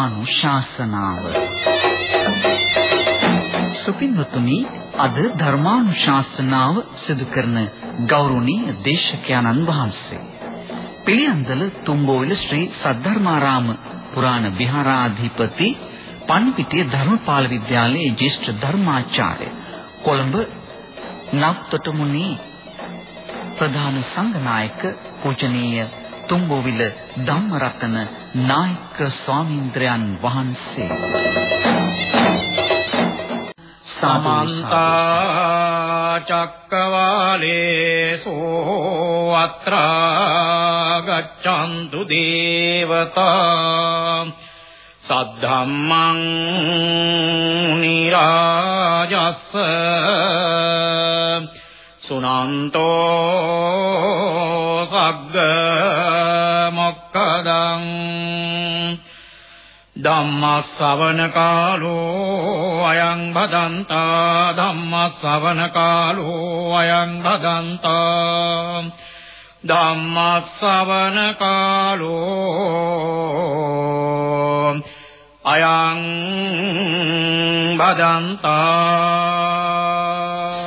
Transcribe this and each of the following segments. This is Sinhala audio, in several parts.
ධර්මානුශාසනාව. සුපින්වතුනි අද ධර්මානුශාසනාව සිදු කරන ගෞරවනීය දේශකයන්න් වහන්සේ. පිළියන්දල තුම්බෝවිල ශ්‍රී සද්ධර්මාරාම පුරාණ විහාරාධිපති පන්පිටිය ධර්මපාල විද්‍යාලයේ ජ්‍යෙෂ්ඨ ධර්මාචාර්ය කොළඹ නවතොටමුණි ප්‍රධාන සංඝනායක පූජනීය තුම්බෝවිල ධම්මරතන නායක ස්වාමීන්ද්‍රයන් වහන්සේ. සමන්ත චක්කවාලේසෝ අත්‍රා ගච්ඡන්තු දේවතා. සද්ධම්මං නිරාජස්ස. සුනන්තෝ ධම්මස්සවන කාලෝ අයං බදන්තා ධම්මස්සවන කාලෝ අයං බදන්තා ධම්මස්සවන කාලෝ අයං බදන්තා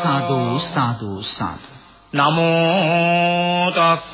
සාදු සාදු සාදු. නමෝ තස්ස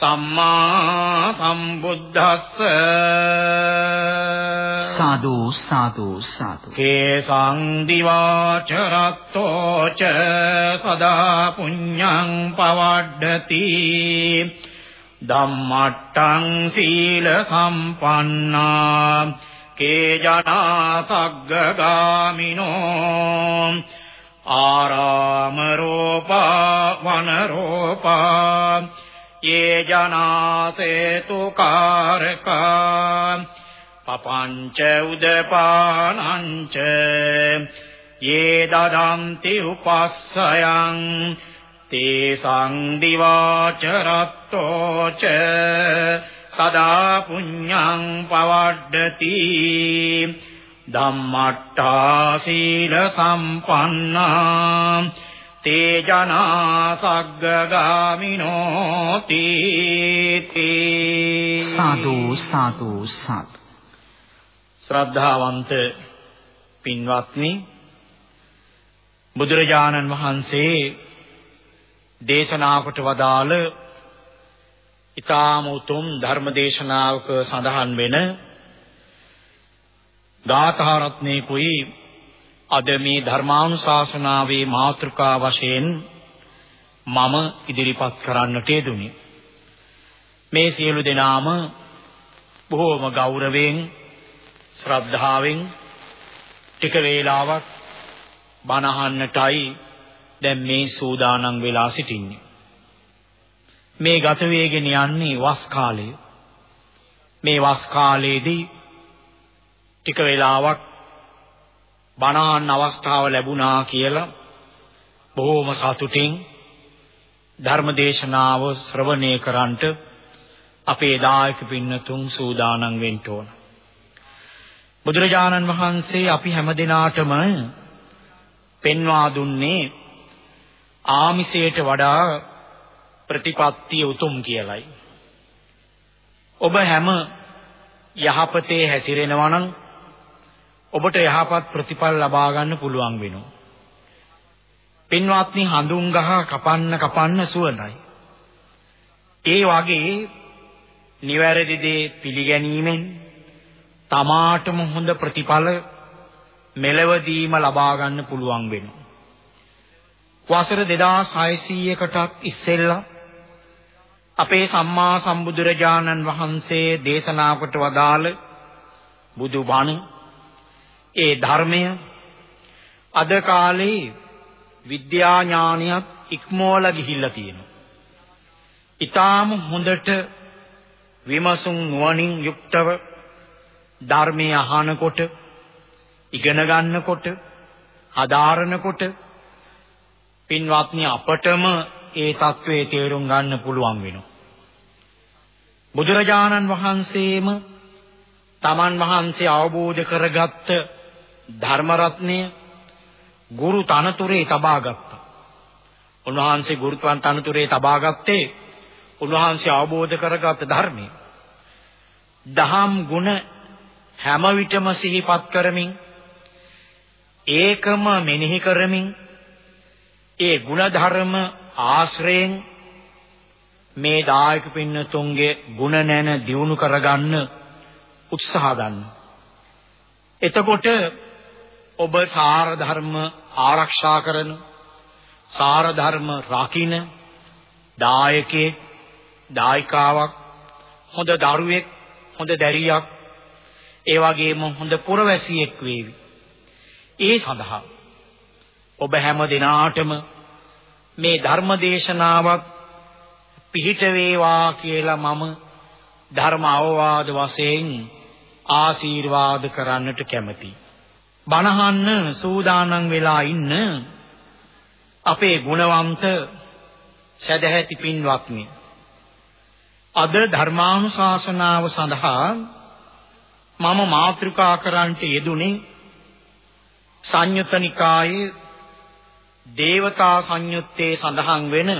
සම්මා සම්බුද්දස්ස සාදු සාදු සාදු. කේසං දිවාච රත්තෝ ච සදා පුඤ්ඤං පවඩ්ඩති. ධම්මට්ටං සීල සම්පන්නා. කේ ජනා සග්ගගාමිනෝ. ආරාම රූපා වන රූපා යේ ජනාසේතු කාරකා පපංච උදපානංච යේ දදන්ති උපස්සයං තේසං දිවාච රත්තෝ ච සදා පුඤ්ඤං පවඩ්ඩති ධම්මට්ඨා සීල සම්පන්නා තේ ජනා සග්ගගාමිනෝ තීති සාදු සාදු සාදු ශ්‍රද්ධාවන්ත පින්වත්නි බුදුරජාණන් වහන්සේ දේශනා කොට වදාළ ඊ타ම උතුම් ධර්ම දේශනාවක සඳහන් වෙන ගාථා රත්නේකුයි අද මේ ධර්මානුශාසනාවේ මාතෘකා වශයෙන් මම ඉදිරිපත් කරන්නට යෙදුනේ මේ සියලු දෙනාම බොහෝම ගෞරවයෙන් ශ්‍රද්ධාවෙන් ටික වේලාවක් බණ අහන්නටයි දැන් මේ සූදානම් වෙලා සිටින්නේ. මේ ගත වේගෙන යන්නේ වස් කාලය මේ වස් කාලයේදී ටික වෙලාවක් බණහන් අවස්ථාව ලැබුණා කියලා බොහෝම සතුටින් ධර්මදේශනාව ශ්‍රවණය කරන්නට අපේ දායක පින්නතුන් සූදානම් වෙන්න ඕන. බුදුරජාණන් වහන්සේ අපි හැමදිනාටම පෙන්වා දුන්නේ ආමිසයට වඩා ප්‍රතිපත්තිය උතුම් කියලයි. ඔබ හැම යහපතේ හැසිරෙනවා නම් ඔබට යහපත් ප්‍රතිඵල ලබා ගන්න පුළුවන් වෙනවා. පින්වත්නි හඳුන් ගහ කපන්න කපන්න සුවඳයි. ඒ වගේ නිවැරදි දේ පිළිගැනීමෙන් තමාටම හොඳ ප්‍රතිඵල මෙලවදීම ලබා ගන්න පුළුවන් වෙනවා. වසර 2600කටත් ඉස්සෙල්ලා අපේ සම්මා සම්බුදුරජාණන් වහන්සේ දේශනා කොට වදාළ බුදුබණ ඒ ධර්මය අද කාලේ විද්‍යා ඥානියක් ඉක්මෝලා ගිහිල්ලා තියෙනවා. ඊටාම හොඳට විමසුම් නුවණින් යුක්තව ධර්මයේ අහනකොට ඉගෙන ගන්නකොට හදාරනකොට පින්වත්නි අපටම ඒ தત્ත්වයේ තේරුම් ගන්න පුළුවන් වෙනවා. බුදුරජාණන් වහන්සේම තමන් වහන්සේ අවබෝධ කරගත්ත ධර්ම රත්නය ගුරු තනතුරේ තබා ගත්තා. උන්වහන්සේ ගුරුත්වන් තනතුරේ තබා ගත්තේ උන්වහන්සේ අවබෝධ කරගත් ධර්මය. දහම් ගුණ හැම විටම සිහිපත් කරමින් ඒකම මෙනෙහි කරමින් ඒ ගුණ ධර්ම ආශ්‍රයෙන් මේ දායක පින්නතුන්ගේ ගුණ නැන දියුණු කරගන්න උත්සාහ ගන්න. එතකොට ඔබ සාර ධර්ම ආරක්ෂා කරන සාර ධර්ම රකින්න දායකයෙක් දායිකාවක් හොඳ දරුවෙක් හොඳ දැරියක් ඒ වගේම හොඳ පුරවැසියෙක් වේවි. ඒ සඳහා ඔබ හැම දිනාටම මේ ධර්ම දේශනාවක් පිහිට වේවා කියලා මම ධර්ම අවවාද වශයෙන් ආශිර්වාද කරන්නට කැමතියි. බණහන්න සූදානම් වෙලා ඉන්න අපේ ගුණවන්ත සදැහැති පින්වත්නි. අද ධර්මානුශාසනාව සඳහා මම මාතෘකා කරන්නට යෙදුනේ සංයුත නිකායේ දේවතා සංයුත්තේ සඳහන් වෙන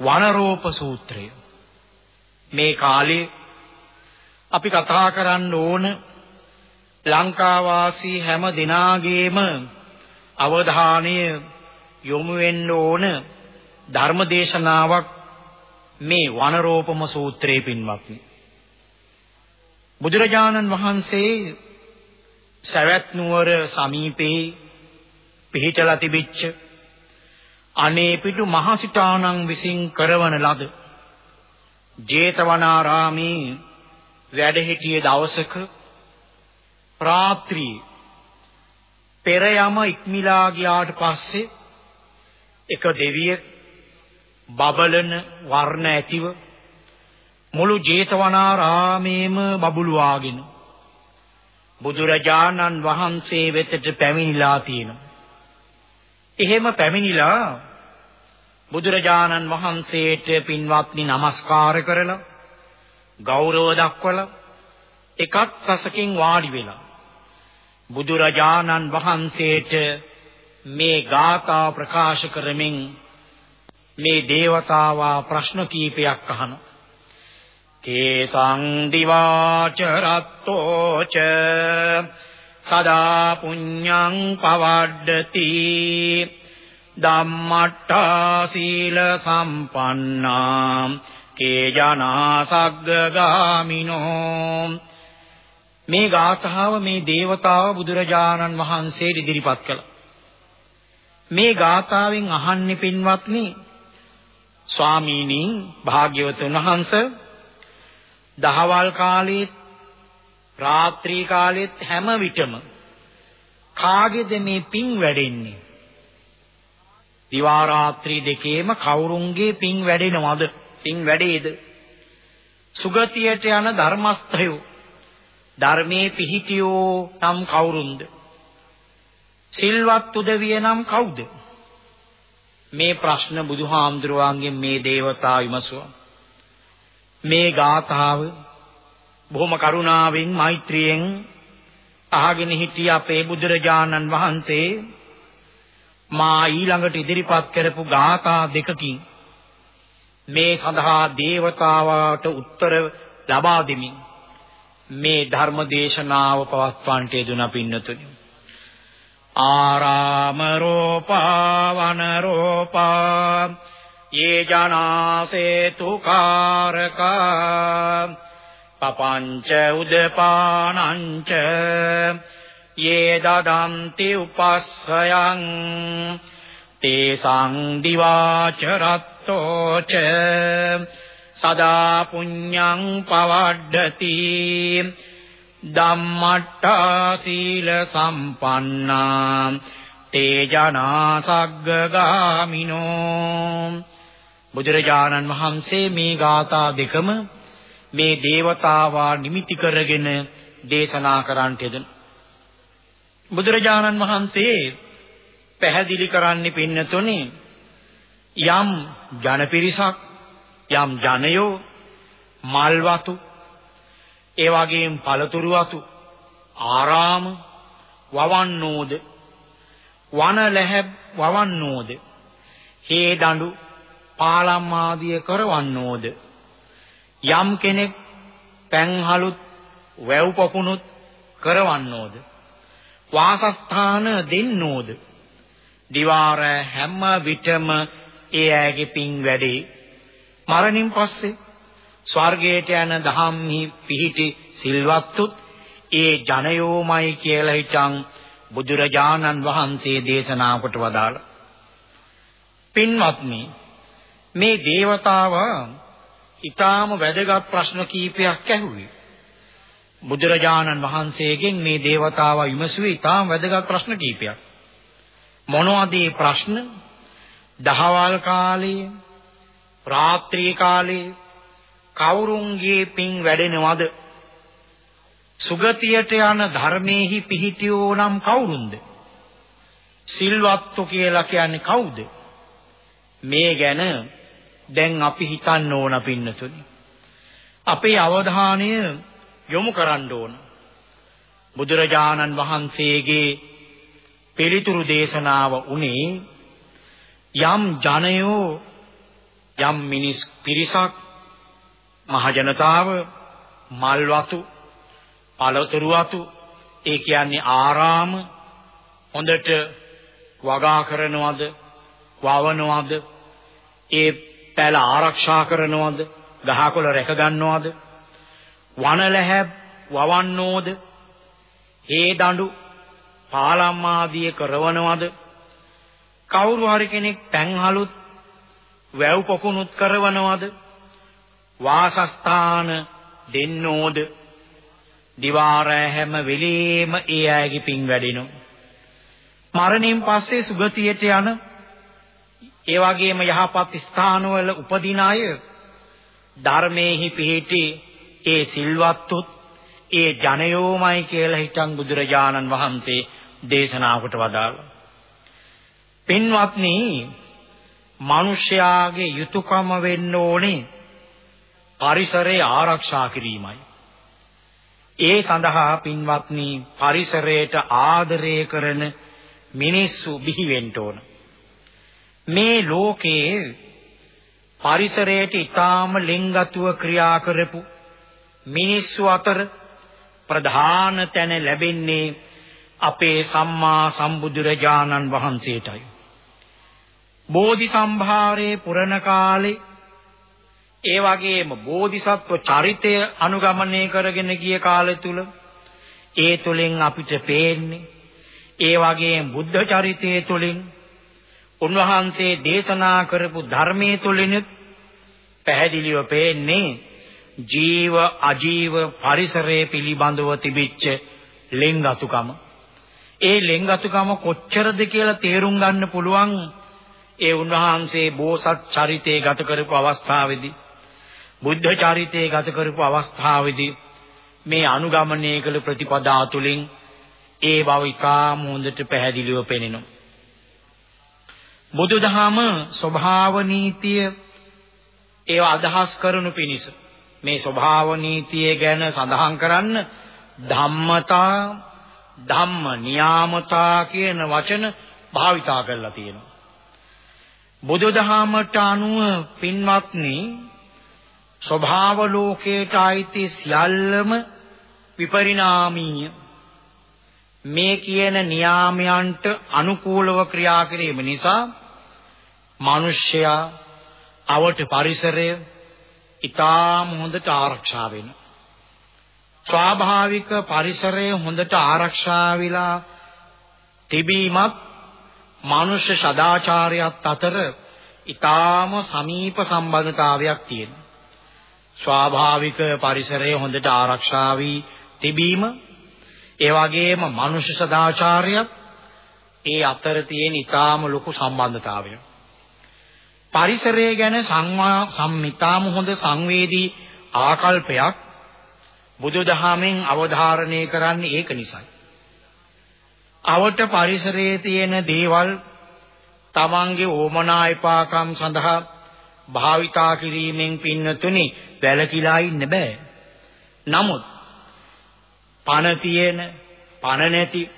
වනරෝප සූත්‍රය. මේ කාලේ අපි කතා කරන්න ඕන ලංකාවාසී හැම දිනාගේම අවධානය යොමු වෙන්න ඕන ධර්මදේශනාවක් මේ වනරෝපම සූත්‍රයේ පින්වත්නි. බුදුරජාණන් වහන්සේ සවැත් නුවර සමීපේ පිහිටලා තිබිච්ච අනේපිටු මහසිතාණන් විසින් කරවන ලද ජේතවනාරාමේ වැඩ සිටිය දවසක රාත්‍රියේ පෙර යම ඉක්මිලා ගියාට පස්සේ එක දෙවියෙක් බබලන වර්ණ ඇතිව මුළු ජේතවනාරාමේම බබළුවාගෙන බුදුරජාණන් වහන්සේ වෙතට පැමිණිලා තියෙනවා. එහෙම පැමිණිලා බුදුරජාණන් වහන්සේට පින්වත්නි নমස්කාර කරලා ගෞරව දක්වලා එකක් රසකින් වාඩි වෙලා බුදුරජාණන් වහන්සේට මේ ගාථා ප්‍රකාශ කරමින් මේ దేవතාවා ප්‍රශ්න කීපයක් අහනවා. කේසං දිවාච රත්තෝච සදා පුඤ්ඤං පවඩ්ඩති ධම්මට්ඨා සීල සම්පන්නා කේ ජනා සග්ගගාමිනෝ මේ ගාථාව මේ దేవතාව බුදුරජාණන් වහන්සේ ඉදිරිපත් කළා. මේ ගාථාවෙන් අහන්නේ පින්වත්නි ස්වාමීනි භාග්‍යවතුන් වහන්සේ දහවල් කාලේ රාත්‍රී කාලෙත් හැම විටම කාගේද මේ පිං වැඩෙන්නේ? දිවා රාත්‍රී දෙකේම කවුරුන්ගේ පිං වැඩෙනවද? පිං වැඩේද? සුගතියට යන ධර්මස්තයෝ ධර්මයේ පිහිටියෝ නම් කවුරුන්ද? සිල්වත් උදවිය නම් කවුද? මේ ප්‍රශ්න බුදුහාමුදුරුවන්ගෙන් මේ දේවතා විමසුවා. මේ ගාථාව බොහොම කරුණාවෙන් මෛත්‍රියෙන් අහගෙන හිටිය අපේ බුදුරජාණන් වහන්සේ මා ඊළඟට ඉදිරිපත් කරපු ගාථා දෙකකින් මේ සඳහා දේවතාවාට උත්තර ලබා දෙමින් මේ ධර්ම දේශනාව පවත්වන්නට යෙදුන පින්නතුනි. ආරාම රෝපා වන රෝපා යේ ජනාසේතු කාරකා පපංච උදපානංච යේ දදන්ති උපස්සයන් තේසං දිවාච රත්තෝච සදා පුඤ්ඤං පවඩ්ඩති. ධම්මට්ඨා සීල සම්පන්නා. තේජනා සග්ගගාමිනෝ. බුදුරජාණන් වහන්සේ මේ ගාථා දෙකම මේ దేవතාවා නිමිති කරගෙන දේශනා කරන්නට යෙදුන බුදුරජාණන් වහන්සේ පැහැදිලි කරන්නේ පින්නතුනේ යම් ජන පිරිසක් යම් ජනයෝ මල් වතු ඒ වගේම පළතුරු වතු ආරාම වවන්නෝද වන ලැහැබ් වවන්නෝද හේ දඬු පාලම් ආදිය කරවන්නෝද යම් කෙනෙක් පැන්හලුත් වැව් පොකුණුත් කරවන්නෝද වාසස්ථාන දෙන්නෝද දිවාර හැම විටම ඒ ඇගේ පිං වැඩේ මරණින් පස්සේ ස්වර්ගයට යන දහම්හි පිහිටි සිල්වත්තුත් ඒ ජනයෝමයි කියලා හිටන් බුදුරජාණන් වහන්සේ දේශනා කොට වදාළ. පින්වත්නි මේ దేవතාව ඊටාම වැදගත් ප්‍රශ්න කීපයක් ඇහුවේ. බුදුරජාණන් වහන්සේගෙන් මේ దేవතාව විමසුවේ ඊටාම වැදගත් ප්‍රශ්න කීපයක්. මොනවද මේ ප්‍රශ්න? දහවල් කාලයේ රාත්‍රී කාලයේ කවුරුන්ගේ පින් වැඩෙනවද? සුගතියට යන ධර්මයේහි පිහිටියෝ නම් කවුරුන්ද? සිල්වත්තු කියලා කියන්නේ කවුද? මේ ගැන දැන් අපි හිතන්න ඕන පින්නතුනි. අපේ අවධානය යොමු කරන්න ඕන. බුදුරජාණන් වහන්සේගේ පිළිතුරු දේශනාව උනේ යම් ජනයෝ යම් මිනිස් පිරිසක් මහ ජනතාව මල් වතු පළතුරු වතු ඒ කියන්නේ ආරාම හොඳට වගා කරනවද වවනවද ඒ පැල ආරක්ෂා කරනවද ගහකොළ රැක ගන්නවද වනලැහැ වවන්නෝද හේ දඬු පාලම් ආදිය කරවනවද කවුරු හරි කෙනෙක් පැන්හලුත් වැව් පොකුණුත් කරවනවද? වාසස්ථාන දෙන්නෝද? දිවාරෑ හැම වෙලේම ඒ අයගේ පින් වැඩිනු. මරණයෙන් පස්සේ සුගතියට යන ඒ වගේම යහපත් ස්ථානවල උපදින අය ධර්මයේහි පිහිටි ඒ සිල්වත්තුත් ඒ ජනයෝමයි කියලා හිතන් බුදුරජාණන් වහන්සේ දේශනාවකට වදාළා. පින්වත්නි, මිනිස්යාගේ යුතුයකම වෙන්න ඕනේ පරිසරය ආරක්ෂා කිරීමයි. ඒ සඳහා පින්වත්නි පරිසරයට ආදරය කරන මිනිස්සු බිහි වෙන්න ඕන. මේ ලෝකයේ පරිසරයට ඊටාම ලෙන්ගතුව ක්‍රියා කරපු මිනිස්සු අතර ප්‍රධාන තැන ලැබෙන්නේ අපේ සම්මා සම්බුදුරජාණන් වහන්සේටයි. බෝධි සම්භාරයේ පුරණ කාලේ ඒ වගේම බෝධිසත්ව චරිතය අනුගමනය කරගෙන ගිය කාලය තුල ඒ තුලින් අපිට පේන්නේ ඒ වගේම බුද්ධ චරිතය තුලින් උන්වහන්සේ දේශනා කරපු ධර්මයේ තුලින් පැහැදිලිව පේන්නේ ජීව අජීව පරිසරයේ පිළිබඳව තිබිච්ච ලෙන්ගතුකම ඒ ලෙන්ගතුකම කොච්චරද කියලා තේරුම් ගන්න පුළුවන් ඒ උන්වහන්සේ බෝසත් චරිතය ගත කරපු අවස්ථාවේදී බුද්ධ චරිතය ගත කරපු අවස්ථාවේදී මේ අනුගමනය කළ ප්‍රතිපදා තුලින් ඒ බව ඉතාම හොඳට පැහැදිලිව පෙනෙනවා. බුදුදහම ස්වභාව නීතිය ඒව අදහස් කරනු පිණිස මේ ස්වභාව නීතිය ගැන සඳහන් කරන්න ධම්මතා ධම්ම නියාමතා කියන වචන භාවිතා කරලා තියෙනවා. බුදුදහමට අනුව පින්වත්නි ස්වභාව ලෝකයට ආйти සියල්ලම විපරිණාමීය. මේ කියන නියාමයන්ට අනුකූලව ක්‍රියා කිරීම නිසා මිනිසයා අවට පරිසරය ඊටාම හොඳට ආරක්ෂා වෙනවා. ස්වාභාවික පරිසරය හොඳට ආරක්ෂා වෙලා තිබීමත් මනුෂ්‍ය සදාචාරයත් අතර ඊටාම සමීප සම්බන්ධතාවයක් තියෙනවා ස්වාභාවික පරිසරය හොඳට ආරක්ෂා වී තිබීම ඒ වගේම මනුෂ්‍ය සදාචාරය ඒ අතර තියෙන ඊටාම ලොකු සම්බන්ධතාවය පරිසරය ගැන සංවා සම්මිතාම හොඳ සංවේදී ආකල්පයක් බුදුදහමෙන් අවධාරණය කරන්නේ ඒක නිසයි. අවට පරිසරයේ තියෙන දේවල් තමන්ගේ ඕමනා එපාකම් සඳහා භාවිතා කිරීමෙන් පින්නතුනි වැළකීලා ඉන්න බෑ. නමුත් පණ තියෙන, පණ නැති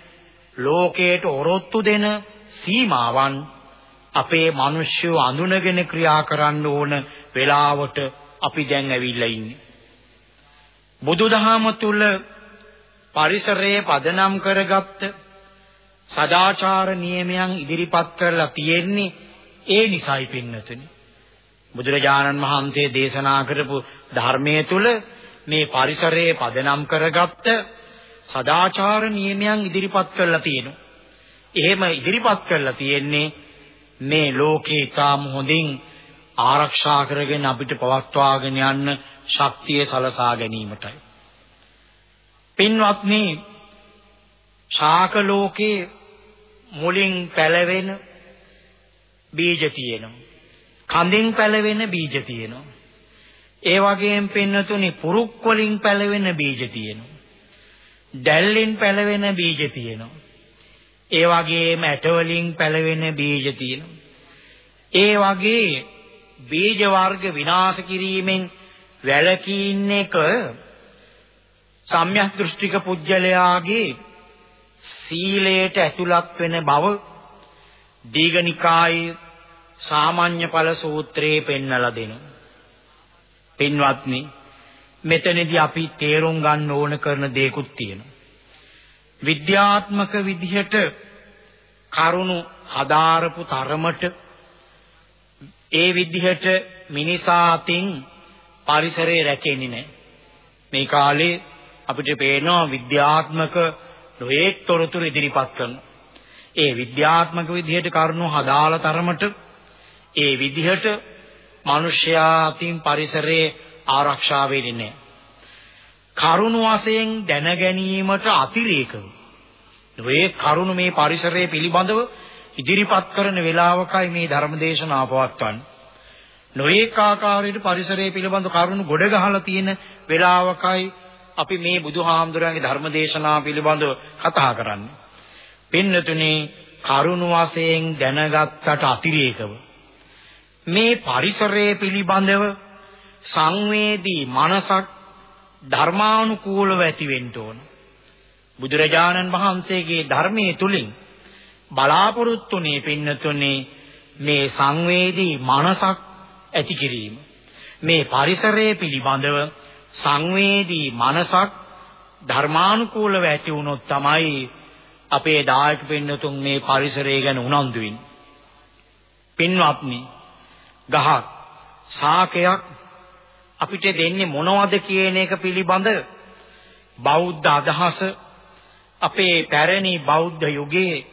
ලෝකයට ඔරොත්තු දෙන සීමාවන් අපේ මිනිස්සු අඳුනගෙන ක්‍රියා කරන්න ඕන වෙලාවට අපි දැන් ඇවිල්ලා ඉන්නේ. බුදුදහම තුල පරිසරයේ පදනම් කරගත්ත සදාචාර නියමයන් ඉදිරිපත් කරලා තියෙන්නේ ඒ නිසයි පින්නතුනි. බුදුරජාණන් වහන්සේ දේශනා කරපු ධර්මයේ තුල මේ පරිසරයේ පදනම් කරගත්ත සදාචාර නියමයන් ඉදිරිපත් කරලා තියෙනවා. එහෙම ඉදිරිපත් කරලා තියෙන්නේ මේ ලෝකේ ඊටාම හොඳින් ආරක්ෂා කරගෙන අපිට පවත්වාගෙන යන්න ශක්තිය සලසා ගැනීමටයි. පින්වත්නි ශාක ලෝකේ මුලින් පැලවෙන බීජ තියෙනවා. කඳෙන් පැලවෙන බීජ තියෙනවා. ඒ වගේම පින්නතුනි පුරුක් වලින් පැලවෙන බීජ තියෙනවා. දැල්ලෙන් පැලවෙන බීජ තියෙනවා. ඒ වගේම ඇට වලින් පැලවෙන බීජ තියෙනවා. ඒ වගේ බීජ වර්ග විනාශ කිරීමෙන් වැළකී ඉන්න එක සම්‍යක් දෘෂ්ටික පුජ්‍යලයාගේ සීලයට ඇතුළත් වෙන බව දීඝනිකායේ සාමාන්‍ය ඵල සූත්‍රයේ පෙන්වලා දෙනවා. පින්වත්නි මෙතනදී අපි තේරුම් ගන්න ඕන කරන දේකුත් තියෙනවා. විද්‍යාත්මක විදිහට කරුණු හදාරපු තරමට ඒ විදිහට මිනිසා අතින් පරිසරය රැකෙන්නේ නැහැ. මේ කාලේ අපිට පේනවා විද්‍යාත්මක නොඑක් තොරතුරු ඉදිරිපත් කරනවා. ඒ විද්‍යාත්මක විදිහට කරුණු හදාලා තරමට ඒ විදිහට මිනිස්යා අතින් පරිසරයේ ආරක්ෂා වෙන්නේ නැහැ. කරුණු වශයෙන් දැන ගැනීමට අතිරේකව මේ කරුණු මේ පරිසරයේ පිළිබඳව ඉදිරිපත් කරන වේලාවකයි මේ ධර්මදේශනාව පවත්වන්නේ. නොඒක ආකාරයට පරිසරයේ පිළිබඳ කරුණු ගොඩ ගහලා තියෙන වේලාවකයි අපි මේ බුදුහාමුදුරන්ගේ ධර්මදේශනා පිළිබඳව කතා කරන්නේ. පින්නතුනේ කරුණු වශයෙන් දැනගත්තට අතිරේකව මේ පරිසරයේ පිළිබඳව සංවේදී මනසක් ධර්මානුකූලව ඇති වෙන්න ඕන. බුදුරජාණන් වහන්සේගේ ධර්මයේ තුලින් බලාපොරොත්තුනේ පින්නතුනේ මේ සංවේදී මනසක් ඇති කිරීම. මේ පරිසරයේ පිළිබඳව සංවේදී මනසක් ධර්මානුකූලව ඇති වුණොත් තමයි අපේ දායක පින්නතුන් මේ පරිසරය ගැන උනන්දු වෙන්නේ. පින්වත්නි ගහක් ශාකයක් අපිට දෙන්නේ මොනවද කියන එක පිළිබඳ බෞද්ධ අදහස අපේ පැරණි බෞද්ධ යුගයේ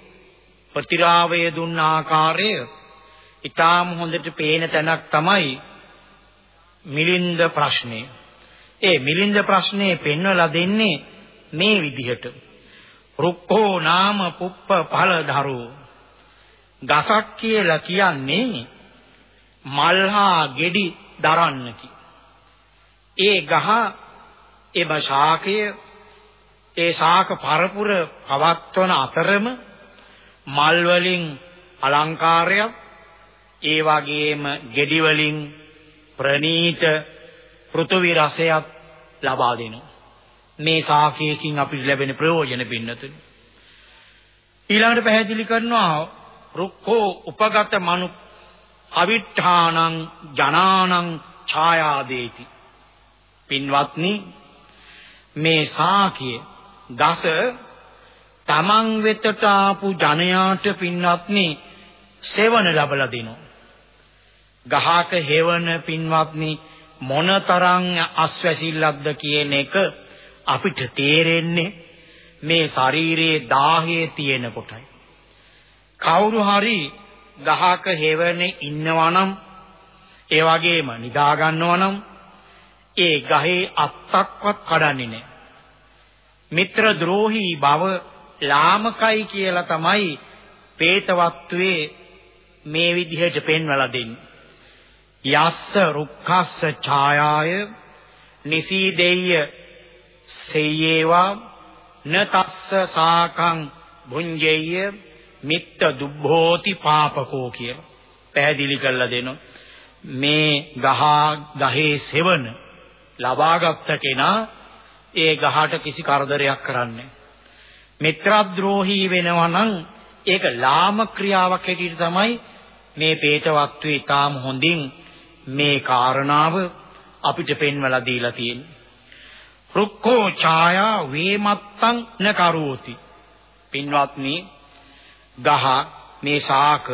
ප්‍රතිරාවය දුන්න ආකාරය ඊටාම හොඳට පේන තැනක් තමයි මිලින්ද ප්‍රශ්නේ. ඒ මිලින්ද ප්‍රශ්නේ පෙන්වලා දෙන්නේ මේ විදිහට. රුක්ඛෝ නාම පුප්ප ඵල ධරෝ. ගසක් කියලා කියන්නේ මල්හා ගෙඩි දරන්නකි. ඒ ගහ එම ශාකය ඒ ශාක පරපුර පවත්වන අතරම මල් වලින් අලංකාරයක් ඒ වගේම ගෙඩි වලින් ප්‍රනීත පෘථුවි රසයක් ලබා දෙනවා. මේ ශාකයකින් අපිට ලැබෙන ප්‍රයෝජන පින්නතුනි. ඊළඟට පැහැදිලි කරනවා රුක්ඛෝ උපගත මනු අවිඨානං ජනානං ඡායාදේති. පින්වත්නි මේ ශාකය දස තමන් වෙතට ආපු ජනයාට පින්වත්නි සෙවණ ලැබලා දෙනවා. ගහක හේවන පින්වත්නි මොනතරම් අස්වැසිල්ලක්ද කියන එක අපිට තේරෙන්නේ මේ ශරීරයේ දාහයේ තියෙන කොටයි. කවුරු හරි ගහක හේවනේ ඉන්නවා නම් ඒ වගේම නිදා ගන්නවා නම් ඒ ගහේ අත්තක්වත් කඩන්නේ නැහැ. මිත්‍ර ද්‍රෝහී බව ලාමකයි කියලා තමයි පේතවත්වයේ මේ විදිහට පෙන්වලා දෙන්නේ. යස්ස රුක්ඛස්ස ඡායාය නිසීදෙය්‍ය සෙය්‍යේවා නතස්ස සාකං භුඤ්ජෙය්‍ය මිත්ත දුබ්බෝති පාපකෝ කියලා පැහැදිලි කරලා දෙනවා. මේ ගහ ගහේ සෙවන ලබාගත් කෙනා ඒ ගහට කිසි කරදරයක් කරන්නේ මිත්‍රද්‍රෝහී වෙනවා නම් ඒක ලාම ක්‍රියාවක් හැටියට තමයි මේ පේතවත්තු ඊටාම හොඳින් මේ කාරණාව අපිට පෙන්වලා දීලා තියෙන්නේ. රුක්ඛෝ ඡායා වේමත්තං න කරෝති. පින්වත්නි ගහ මේ ශාක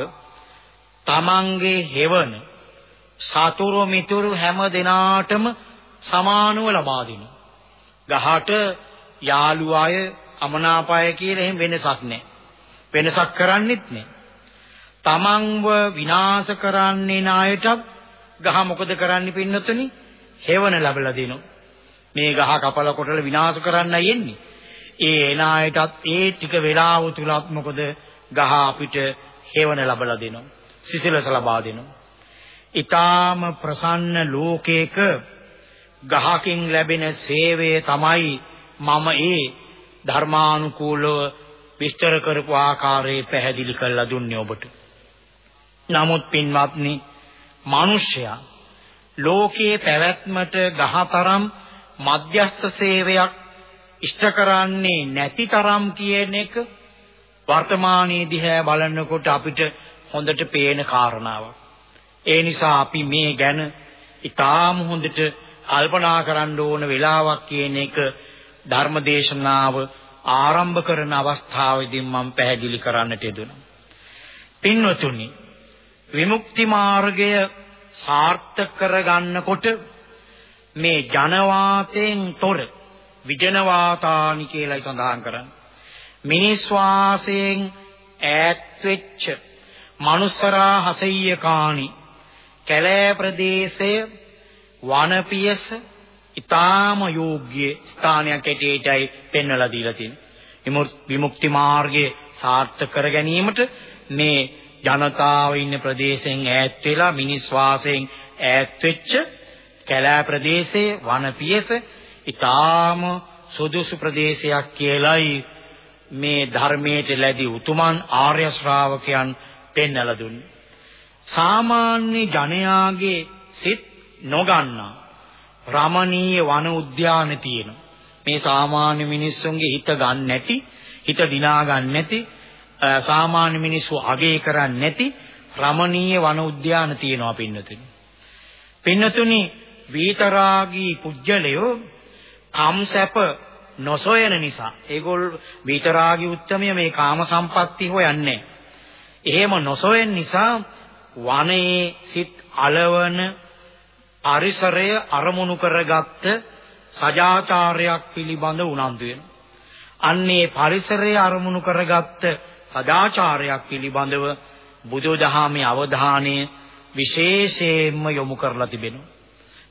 තමන්ගේ හෙවන සතුරු මිතුරු හැම දිනාටම සමානව ලබා දෙනවා. ගහට යාළු අය අමනාපය කියලා එහෙම වෙනසක් නැහැ. වෙනසක් කරන්නෙත් නැහැ. තමන්ව විනාශ කරන්නේ නායටත් ගහ මොකද කරන්නේ පින්නතුනි? හෙවන ලැබලා දෙනවා. මේ ගහ කපල කොටල විනාශ කරන්නයි එන්නේ. ඒ එනායටත් ඒ ටික වෙලාව තුලත් මොකද ගහ අපිට හෙවන ලැබලා දෙනවා. සිසිලස ලබා දෙනවා. ඊටාම ප්‍රසන්න ලෝකයක ගහකින් ලැබෙන සේවය තමයි මම ඒ ධර්මානුකූලව විස්තර කරපු ආකාරයේ පැහැදිලි කරලා දුන්නේ ඔබට. නමුත් පින්වත්නි, මිනිසයා ලෝකයේ පැවැත්මට ගහතරම් මධ්‍යස්ථ සේවයක් ඉෂ්ට කරන්නේ නැති තරම් කියන එක වර්තමානයේ දිහා බලනකොට අපිට හොඳට පේන කාරණාවක්. ඒ නිසා අපි මේ ගැන ඊටාම හොඳට කල්පනා කරන්න ඕන වෙලාවක් කියන එක ධර්මදේශනාව ආරම්භ කරන අවස්ථාවේදී මම පැහැදිලි කරන්නට යෙදුණා. පින්වතුනි විමුක්ති මාර්ගය සාර්ථක කරගන්නකොට මේ ජනවාතයෙන් තොර විජනවාතානි කියලායි සඳහන් කරන්නේ. මිනිස් වාසයෙන් ඈත් වෙච්ච මනුස්සරා හසෙය්‍යකානි කැලෑ ප්‍රදේශයේ වනපියස ඊටාම යෝග්‍ය ස්ථානයක් ඇටියටයි පෙන්වලා දීලා තියෙන්නේ. විමුක්ති මාර්ගයේ සාර්ථක කර ගැනීමට මේ ජනතාව ඉන්න ප්‍රදේශයෙන් ඈත් වෙලා මිනිස් වාසයෙන් ඈත් වෙච්ච කැලෑ ප්‍රදේශයේ වනපියස ඊටාම සුදුසු ප්‍රදේශයක් කියලයි මේ ධර්මයට ලැබි උතුමන් ආර්ය ශ්‍රාවකයන් පෙන්වලා දුන්නේ. සාමාන්‍ය ජනයාගේ සිත් නොගන්නා රමණීය වන උද්‍යාන තියෙනවා. මේ සාමාන්‍ය මිනිස්සුන්ගේ හිත ගන්න නැති, හිත දිනා ගන්න නැති, සාමාන්‍ය මිනිස්සු අගය කරන්නේ නැති රමණීය වන උද්‍යාන තියෙනවා පින්නතුනි. පින්නතුනි වීතරාගී පුජ්‍යලයෝ කම්සැප නොසොයන නිසා ඒගොල්ල වීතරාගී උත්තමය මේ කාම සම්පatti හොයන්නේ. එහෙම නොසොයන නිසා වනයේ සිත් అలවන පරිසරය අරමුණු කරගත්ත සජාචාරයක් පිළිබඳ උනන්දු වෙනවා. අන්නේ පරිසරය අරමුණු කරගත්ත සදාචාරයක් පිළිබඳව බුදුදහමේ අවධානය විශේෂයෙන්ම යොමු කරලා තිබෙනවා.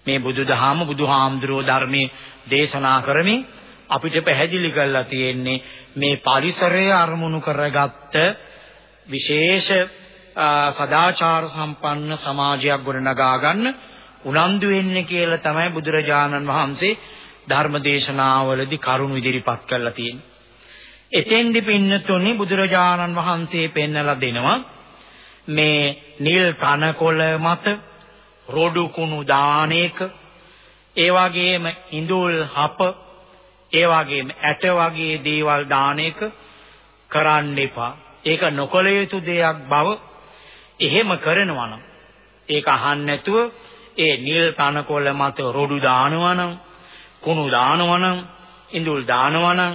මේ බුදුදහම බුදුහාමුදුරෝ ධර්මයේ දේශනා කරමින් අපිට පැහැදිලි කරලා තියෙන්නේ මේ පරිසරය අරමුණු කරගත්ත විශේෂ සදාචාර සම්පන්න සමාජයක් ගොඩනගා ගන්න උනන්දු වෙන්නේ කියලා තමයි බුදුරජාණන් වහන්සේ ධර්මදේශනාවලදී කරුණු ඉදිරිපත් කරලා තියෙන්නේ. එතෙන්දි පින්නතුනි බුදුරජාණන් වහන්සේ පෙන්නලා දෙනවා මේ නිල් කනකොළ මත රොඩු කුණු දානේක ඒ වගේම ඉඳුල් හප ඒ වගේම ඇට වගේ දේවල් දානේක කරන්න එපා. ඒක නොකළ යුතු දෙයක් බව එහෙම කරනවා නම් ඒක අහන්න නැතුව ඒ නිල් තනකොළ මත රොඩු දානවා නම් කුණු දානවා නම් ඉඳුල් දානවා නම්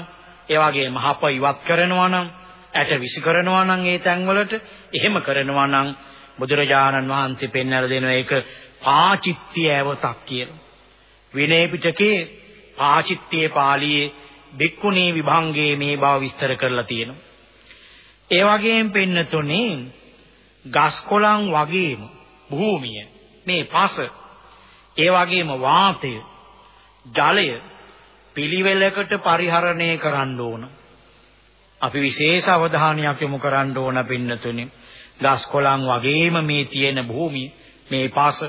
ඒ වගේම හප ඉවත් කරනවා නම් ඇට විසි කරනවා නම් ඒ තැන්වලට එහෙම කරනවා නම් බුදුරජාණන් වහන්සේ පෙන්වලා දෙන එක පාචිත්‍ය ඇවතක් කියලා. විනය පිටකේ පාචිත්‍යයේ පාළියේ බික්කුණී විභංගයේ මේ බව විස්තර කරලා තියෙනවා. ඒ වගේම පෙන්නතුනේ ගස් කොළන් වගේම භූමිය මේ පස ඒ වගේම වාතය ජලය පිළිවෙලකට පරිහරණය කරන්න ඕන. අපි විශේෂ අවධානයක් යොමු කරන්න ඕන පින්නතුනි. ගස් කොළන් වගේම මේ තියෙන භූමිය, මේ පාස,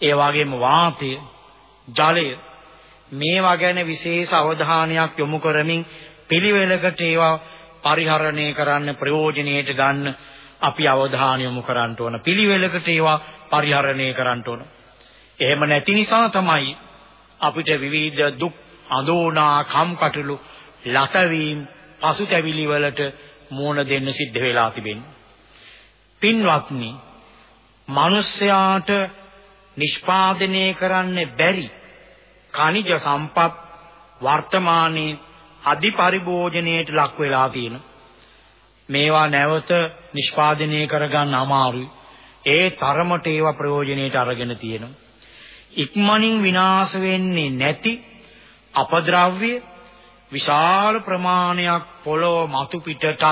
ඒ වගේම වාතය, ජලය මේවා ගැන විශේෂ අවධානයක් යොමු කරමින් පිළිවෙලකට ඒවා පරිහරණය කරන්න ප්‍රයෝජනෙට ගන්න අපි අවධානය යොමු කරන්න ඕන. පිළිවෙලකට ඒවා පරිහරණය කරන්න ඕන. එහෙම නැති නිසා තමයි අපිට විවිධ දුක් අඳෝනා කම්කටොළු ලතවීම් පසුතැවිලි වලට මුහුණ දෙන්න සිද්ධ වෙලා තිබෙනවා. පින්වත්නි, මිනිස්යාට නිෂ්පාදනය කරන්න බැරි කනිජ සම්පත් වර්තමානයේ අධි පරිභෝජනයට ලක් වෙලා තියෙනවා. මේවා නැවත නිෂ්පාදනය කරගන්න අමාරුයි. ඒ තරමට ඒවා ප්‍රයෝජනෙට අරගෙන තියෙනවා. ඉක්මනින් විනාශ වෙන්නේ නැති අපද්‍රව්‍ය විශාල ප්‍රමාණයක් පොළොව මතු පිටටත්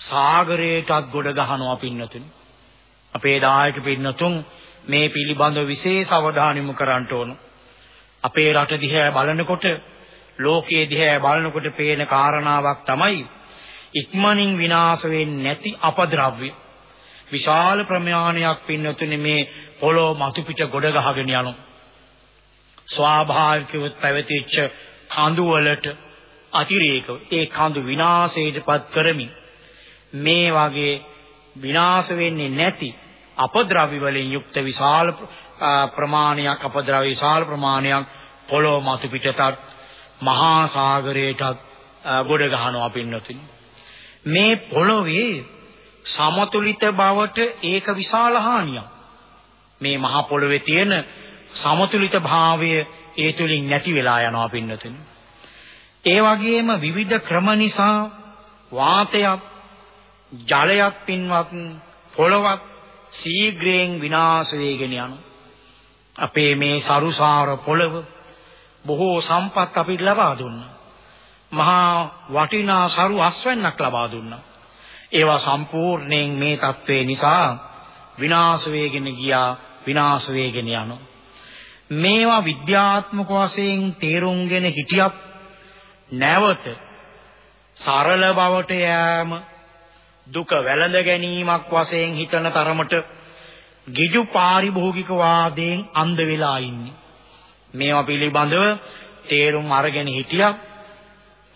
සාගරයටත් ගොඩ ගහනවා පින්නතුනි. අපේ දායක පින්නතුන් මේ පිළිබඳව විශේෂ අවධානය යොමු කරන්න ඕන. අපේ රට දිහා බලනකොට ලෝකයේ දිහා බලනකොට පේන කාරණාවක් තමයි ඉක්මනින් විනාශ වෙන්නේ නැති අපද්‍රව්‍ය. විශාල ප්‍රමාණයක් පින්නතුනි මේ පොළොව මතු පිට ගොඩ ගහගෙන යනවා. ස්වාභාවිකව පැවතිච්ච කඳු වලට අතිරේකව ඒ කඳු විනාශයටපත් කරමින් මේ වගේ විනාශ වෙන්නේ නැති අපද්‍රව්‍ය වලින් යුක්ත විශාල ප්‍රමාණයක් අපද්‍රව්‍ය විශාල ප්‍රමාණයක් පොළොව මතු පිටටත් මහා සාගරයටත් ගොඩ ගහනවා පින්නතුනි. මේ පොළොවේ සමතුලිත බවට ඒක විශාල හානියක්. මේ මහා පොළොවේ තියෙන සමතුලිත භාවය ඒ තුලින් නැති වෙලා යනවා පින්නතුනි ඒ වගේම විවිධ ක්‍රම නිසා වාතයක් ජලයක් පින්වත් පොළවක් ශීඝ්‍රයෙන් විනාශ වෙගෙන යනවා. අපේ මේ සරුසාර පොළව බොහෝ සම්පත් අපිට ලබා දුන්නා. මහා වටිනා සරු අස්වැන්නක් ලබා දුන්නා. ඒවා සම්පූර්ණයෙන් මේ தત્ත්වේ නිසා විනාශ වෙගෙන ගියා විනාශ වෙගෙන යනවා. මේවා විද්‍යාත්මක වශයෙන් තේරුම්ගෙන හිටියත් නැවත සරල බවට යෑම දුක වැළඳ ගැනීමක් වශයෙන් හිතන තරමට ගිජු පාරිභෝගික වාදයෙන් අන්ධ වෙලා ඉන්නේ. මේවා පිළිබඳව තේරුම් අරගෙන හිටියක්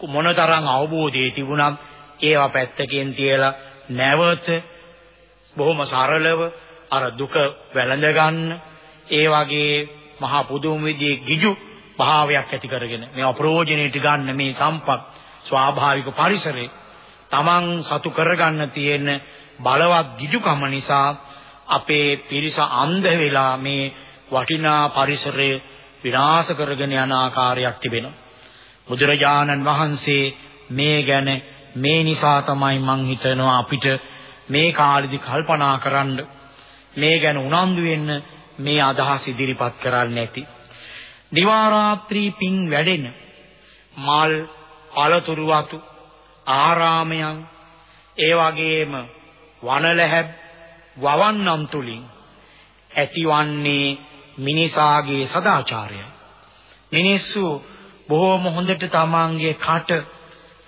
මොනතරම් අවබෝධය තිබුණත් ඒවා පැත්තකින් තියලා නැවත බොහොම සරලව අර දුක වැළඳ ගන්න ඒ වගේ මහා පුදුම විදිහේ ගිජු භාවයක් ඇති කරගෙන මේවා ප්‍රයෝජනෙට ගන්න මේ සම්පත් ස්වාභාවික පරිසරේ Taman සතු කරගන්න තියෙන බලවත් ගිජුකම නිසා අපේ පිරිස අන්ධ වෙලා මේ වටිනා පරිසරය විනාශ කරගෙන යන ආකාරයක් තිබෙනවා. බුදුරජාණන් වහන්සේ මේ ගැන මේ නිසා තමයි මං හිතනවා අපිට මේ කාලෙදි කල්පනා කරන්න මේ ගැන උනන්දු වෙන්න මේ අදහස් ඉදිරිපත් කරන්න ඇති. දිවා රාත්‍රී පිං වැඩෙන මල් පළතුරු වතු ආරාමයන් ඒ වගේම වනලැහැබ් වවන්නම් තුලින් ඇතිවන්නේ මිනිසාගේ සදාචාරය. මිනිස්සු බොහෝම හොඳට තමන්ගේ කට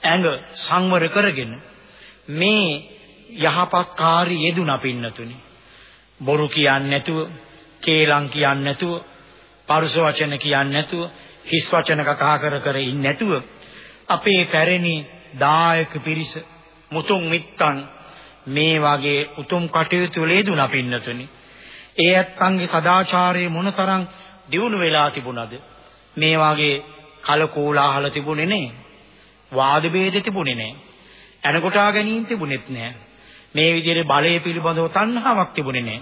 ඇඟ සංවර කරගෙන මේ යහපත් කාර්ය යෙදුන පින්නතුනි. බොරු කියන්නේ නැතුව, කේලම් කියන්නේ නැතුව, පරුස වචන කියන්නේ නැතුව, හිස් වචන කතා කර කර ඉන්නේ නැතුව අපේ පැරණි දායක පිරිස මුතුන් මිත්තන් මේ වගේ උතුම් කටයුතු වල යෙදුණා පින්නතුනි. ඒ ඇත්තන්ගේ සදාචාරයේ මොනතරම් දියුණු වෙලා තිබුණද? මේ වගේ කලකෝලාහල තිබුණේ නෑ. වාද ભેද තිබුණේ නෑ. එනකොටා ගැනීම තිබුණෙත් නෑ. මේ විදිහේ බලය පිළිබඳව තණ්හාවක් තිබුණේ නෑ.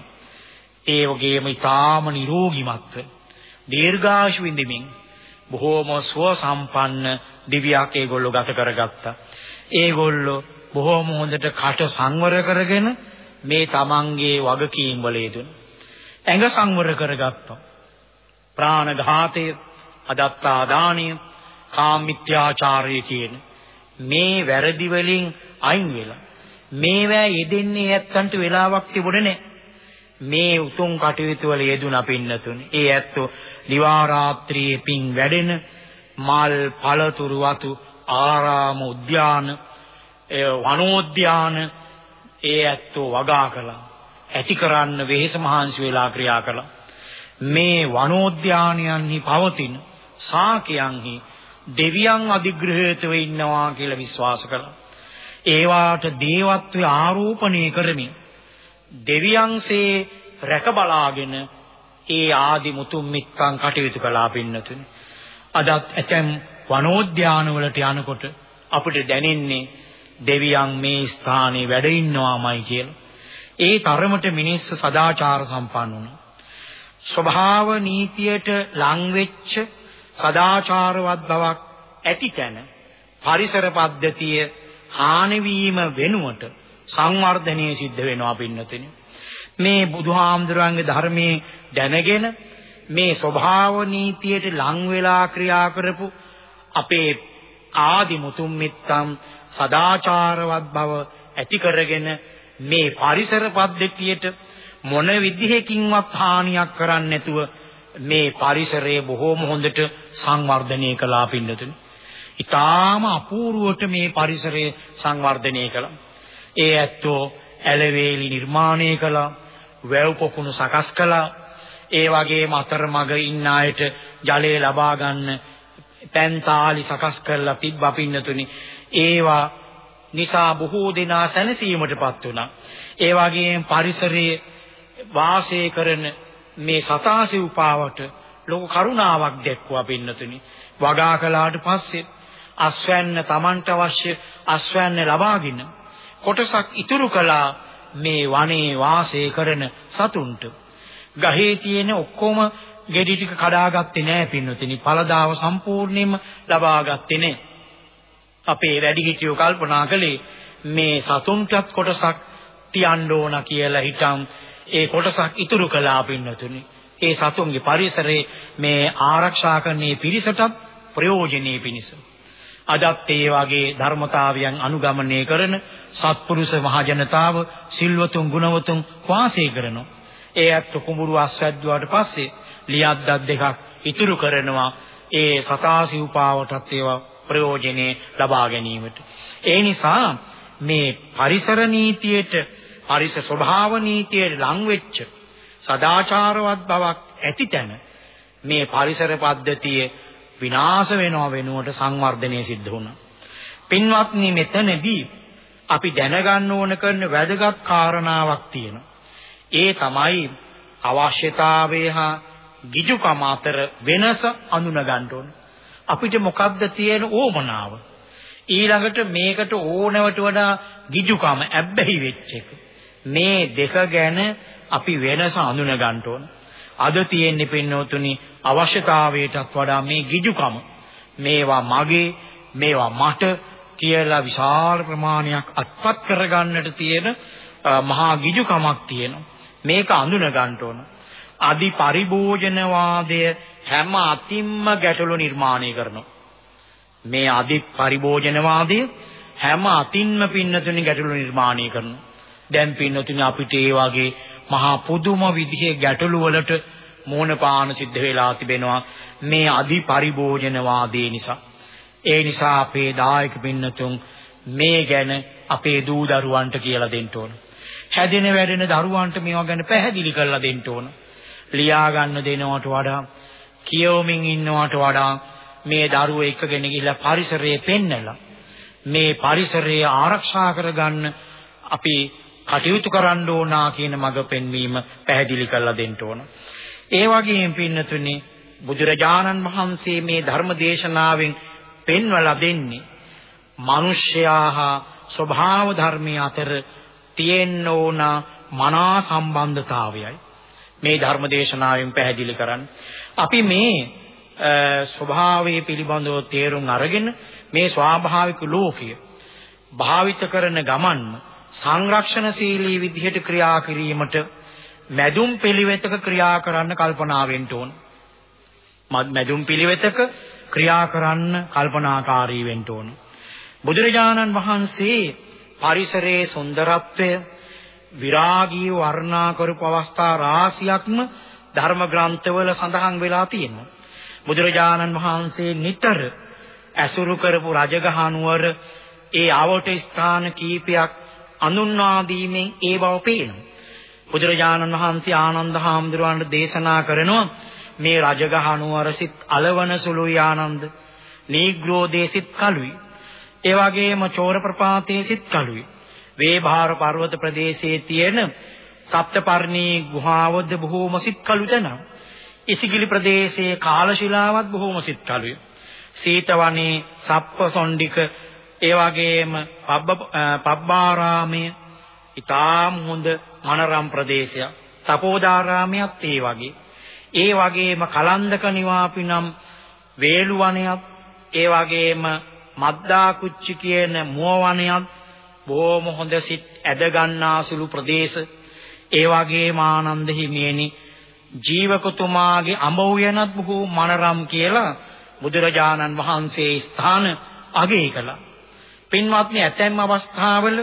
ඒ වගේම ඊටාම නිරෝගිමත්ව දීර්ඝායුෂ විඳිමින් බොහෝම සුව සම්පන්න දිව්‍යයක් ඒගොල්ලෝ ගත කරගත්තා. ඒගොල්ලෝ බොහෝම හොඳට කට සංවර කරගෙන මේ තමන්ගේ වගකීම් වල යෙදුණා. ඇඟ සංවර කරගත්තා. ප්‍රාණඝාතය, අදත්තා දානිය, කාමිත්‍යාචාරය කියන මේ වැරදි වලින් අයින් වෙලා මේවැ යෙදෙන්නේ ඇත්තන්ට වෙලාවක් තිබුණේ නැහැ. මේ උතුම් කටයුතු වල යෙදුණා පින්නතුනි. ඒ ඇත්තෝ දිවා රාත්‍රියේ පින් වැඩෙන මල් පළතුරු වතු ආරාම උද්‍යාන වනෝද්‍යාන ඒ ඇත්තෝ වගා කළා. ඇති කරන්න වෙහෙස මහන්සි වෙලා ක්‍රියා කළා. මේ වනෝද්‍යානයන්හි පවතින සාකයන්හි දෙවියන් අධිග්‍රහිතව ඉන්නවා කියලා විශ්වාස කළා. ඒවාට දේවත්වය ආරෝපණය කරමින් දෙවියන්සේ රැක බලාගෙන ඒ ආදි මුතුන් මිත්තන් කටයුතු කළා පින්නතුනි. අදත් ඇතැම් වනෝද්‍යාන වලට යනකොට අපිට දැනෙන්නේ දෙවියන් මේ ස්ථානේ වැඩ ඉන්නවාමයි කියලා. ඒ තරමට මිනිස්සු සදාචාර සම්පන්න වුණා. ස්වභාව නීතියට ලං වෙච්ච සදාචාරවත් බවක් ඇති තැන පරිසර පද්ධතිය හානි වීම වෙනුවට සංවර්ධනය සිද්ධ වෙනවා පින්නතුනි. මේ බුදුහාමුදුරන්ගේ ධර්මයේ දැනගෙන මේ ස්වභාව නීතියට ලං වෙලා ක්‍රියා කරපු අපේ ආදි මුතුන් මිත්තම් සදාචාරවත් බව ඇති කරගෙන මේ පරිසර පද්ධතියට මොන විදිහකින්වත් හානියක් කරන්නේ නැතුව මේ පරිසරය බොහෝම හොඳට සංවර්ධනය කළා පින්නතුනි. ඊටාම අපූර්වට මේ පරිසරය සංවර්ධනය කළා. ඒ ඇත්තෝ ඇලවේලි නිර්මාණය කළා. වැව් පොකුණු සකස් කළා. ඒ වගේම අතරමඟ ඉන්න අයට ජලය ලබා ගන්න තැන්තාලි සකස් කරලා තිබ්බා පින්නතුනි. ඒවා නිසා බොහෝ දෙනා සැනසීමටපත් වුණා. ඒ වගේම පරිසරයේ වාසය කරන මේ සතාසි උපාවට ලොකු කරුණාවක් දැක්වුවා පින්නතුනි. වගා කළාට පස්සේ අස්වැන්න Tamanට අවශ්‍ය අස්වැන්න ලබාගෙන කොටසක් ඉතුරු කළා මේ වනේ වාසය කරන සතුන්ට. ගහේ තියෙන ඔක්කොම ගෙඩි ටික කඩාගත්තේ නැහැ පින්නතුනි. පළදාව සම්පූර්ණයෙන්ම ලබාගත්තේ නැහැ. අපේ වැඩිහිටියෝ කල්පනා කළේ මේ සතුන්ටත් කොටසක් තියන්න ඕන කියලා හිතන් ඒ කොටසක් ඉතුරු කළා පින්නතුනි. ඒ සතුන්ගේ පරිසරයේ මේ ආරක්ෂා කරන්නේ පිරිසටත් ප්‍රයෝජනෙයි පිණිස. අදත් ඒ වගේ ධර්මතාවයන් අනුගමනය කරන සත්පුරුෂ මහජනතාව සිල්වතුන් ගුණවතුන් වාසය කරනවා. ඒ ඇත්ත කුඹුරු අස්වැද්දුවාට පස්සේ ලියද්දක් දෙකක් ඉතුරු කරනවා. ඒ සතාසි උපාවටත් ඒවා ප්‍රයෝජනේ ලබා ගැනීමට. ඒ නිසා මේ පරිසර නීතියට පරිස ස්වභාව නීතියට ලං වෙච්ච සදාචාරවත් බවක් ඇති තැන මේ පරිසර පද්ධතිය විනාශ වෙනව වෙනුවට සංවර්ධනය සිද්ධ වුණා. පින්වත්නි මෙතනදී අපි දැනගන්න ඕන කරන වැදගත් කාරණාවක් තියෙනවා. ඒ තමයි අවශ්‍යතාවය හා ගිජුකම අතර වෙනස අඳුන ගන්න ඕන. අපිට මොකද්ද තියෙන ඕමනාව? ඊළඟට මේකට ඕනවට වඩා ගිජුකම ඇබ්බැහි වෙච්ච එක. මේ දෙක ගැන අපි වෙනස අඳුන ගන්න ඕන. අද තියෙන්නේ පින්නෝතුනි අවශ්‍යතාවයටත් වඩා මේ ගිජුකම මේවා මගේ මේවා මට කියලා විශාල ප්‍රමාණයක් අත්පත් කරගන්නට තියෙන මහා ගිජුකමක් තියෙනවා. මේක අඳුන ගන්න ඕන. අදි පරිභෝජනවාදය හැම අතින්ම ගැටලු නිර්මාණය කරනවා. මේ අදි පරිභෝජනවාදය හැම අතින්ම පින්නතුනි ගැටලු නිර්මාණය කරනවා. දැන් පින්නතුනි අපිට ඒ වගේ මහා පුදුම විදිහේ ගැටලු වලට මෝන පාන සිද්ධ වෙලා තිබෙනවා මේ අදි පරිභෝජනවාදේ නිසා. ඒ නිසා අපේ දායක පින්නතුන් මේ ගැන අපේ දූ දරුවන්ට කියලා දෙන්න ඕන. හැදෙන වැඩෙන දරුවන්ට මේවා ගැන පැහැදිලි කරලා දෙන්න ඕන. ලියා ගන්න දෙනවට වඩා කියවමින් ඉන්නවට වඩා මේ දරුවෝ එක්කගෙන ගිහිල්ලා පරිසරයේ පෙන්නලා මේ පරිසරය ආරක්ෂා කරගන්න අපි කටයුතු කරන්න ඕනා කියන මඟ පෙන්වීම පැහැදිලි කරලා දෙන්න ඕන. ඒ වගේම පින්නතුනි බුදුරජාණන් වහන්සේ මේ ධර්ම දේශනාවෙන් පෙන්වලා දෙන්නේ මිනිස්යාහා ස්වභාව ධර්මයේ අතර තියෙන්න ඕන මනා සම්බන්ධතාවයයි. මේ ධර්ම දේශනාවෙන් පැහැදිලි කරන්නේ. අපි මේ ස්වභාවයේ පිළිබඳව තේරුම් අරගෙන මේ ස්වාභාවික ලෝකය භාවිත කරන ගමන් සංරක්ෂණශීලී විදිහට ක්‍රියා කිරීමට මැදුම් පිළිවෙතක ක්‍රියා කරන්න කල්පනා වෙන්න ඕන. මැදුම් පිළිවෙතක ක්‍රියා කරන්න කල්පනාකාරී වෙන්න ඕන. බුදුරජාණන් වහන්සේ පරිසරයේ සුන්දරත්වය විරාගී වර්ණා කරපු අවස්ථා රාශියක්ම ධර්ම ග්‍රන්ථවල සඳහන් වෙලා තියෙනවා. බුදුරජාණන් වහන්සේ නිතර ඇසුරු කරපු රජගහ නුවර ඒ ආවට ස්ථාන කීපයක් අනුන්වා දීමෙන් ඒ බව පේනවා. බුදුරජාණන් වහන්සේ ආනන්ද හාමුදුරුවන්ට දේශනා කරනවා මේ රජගහ නුවර සිත් అలවන සුළුයි ආනන්ද නීග්‍රෝ දේසිත කලුයි ඒ වගේම චෝර ප්‍රපාතයේ සිත් කළුයි. වේභාර පර්වත ප්‍රදේශයේ තියෙන සප්තපර්ණී ගුහාවද බොහෝම සිත් කළු තැන. ඉසිගිලි ප්‍රදේශයේ කාලශිලාවත් බොහෝම සිත් කළුයි. සීතවනේ සප්පසොණ්ඩික ඒ වගේම පබ්බාරාමය ඊටාම් හොඳ මනරම් ප්‍රදේශයක්. තපෝදාරාමයක් ඒ වගේ. ඒ වගේම කලන්දක නිවාපිනම් වේලුවනයක් ඒ වගේම මද්දාකුච්චි කියන මුව වනයක් බොහොම හොඳ සිත් ඇද ගන්නාසුළු ප්‍රදේශ ඒ වගේම ආනන්ද හිමියනි ජීවකතුමාගේ අඹ උයනත් බොහෝ මනරම් කියලා බුදුරජාණන් වහන්සේ ස්ථාන අගය කළා. පින්වත්නි ඇතැම් අවස්ථාවල